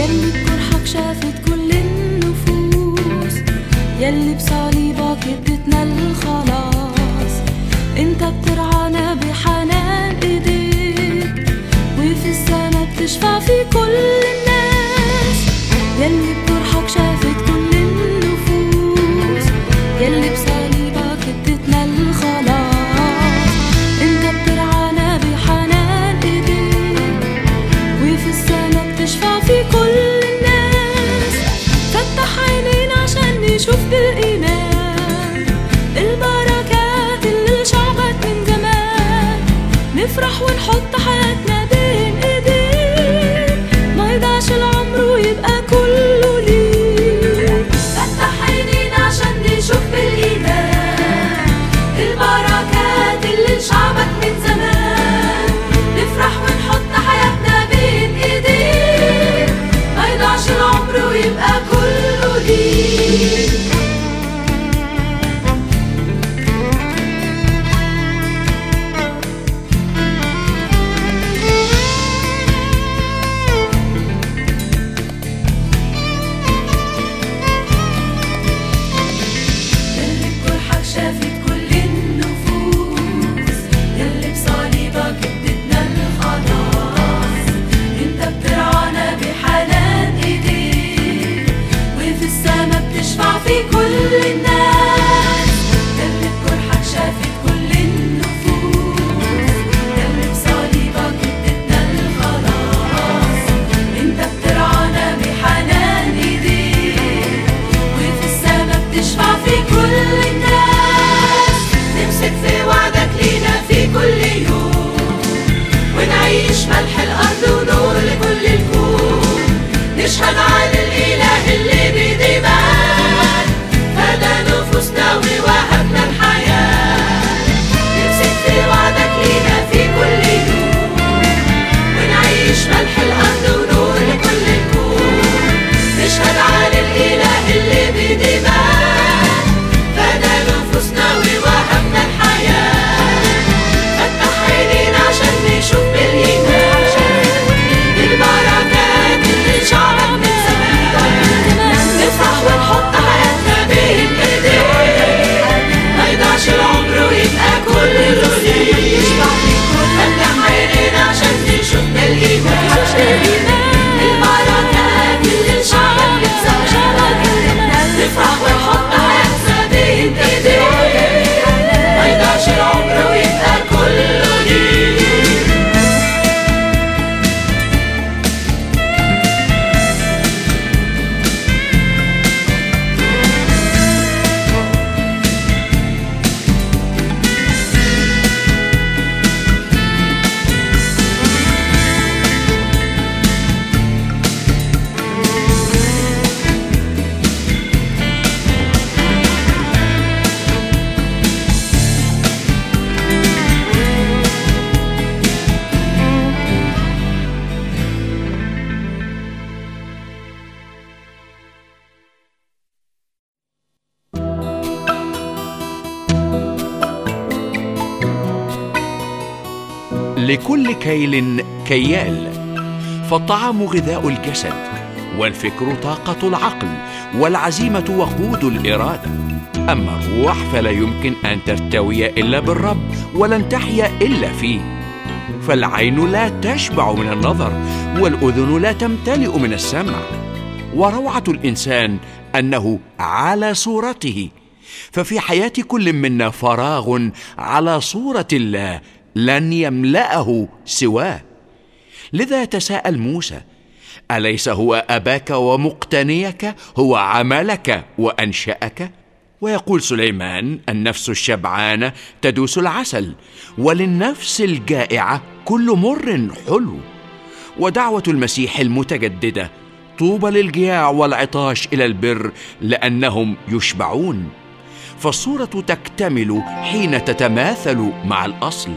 يلي بجرحك شافت كل النفوس يلي بصليبك اديتنا الخلاص انت بترعانا بحنان ايديك وفي السما بتشفع في كل الناس. يلي بجرحك شافت كل النفوس يلي بصليبك في كل الناس. فتح عينينا عشان نشوف بالإيمان. البركات اللي شعبت من زمان. نفرح ونحط حياتنا ملح لكل كيل كيال فالطعام غذاء الجسد والفكر طاقة العقل والعزيمة وقود الإرادة. أما الروح فلا يمكن أن ترتوي إلا بالرب ولن تحيا إلا فيه. فالعين لا تشبع من النظر والأذن لا تمتلئ من السمع. وروعة الإنسان أنه على صورته. ففي حياة كل منا فراغ على صورة الله لن يملأه سواه. لذا تساءل موسى أليس هو أباك ومقتنيك؟ هو عملك وأنشأك؟ ويقول سليمان النفس الشبعانة تدوس العسل وللنفس الجائعة كل مر حلو. ودعوة المسيح المتجددة طوبى للجياع والعطاش إلى البر لأنهم يشبعون. فالصورة تكتمل حين تتماثل مع الأصل.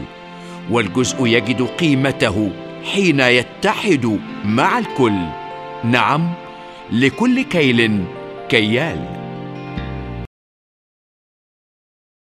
والجزء يجد قيمته حين يتحد مع الكل. نعم لكل كيل كيال.